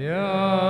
Yeah.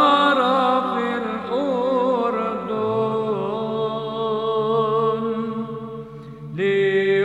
Spirit.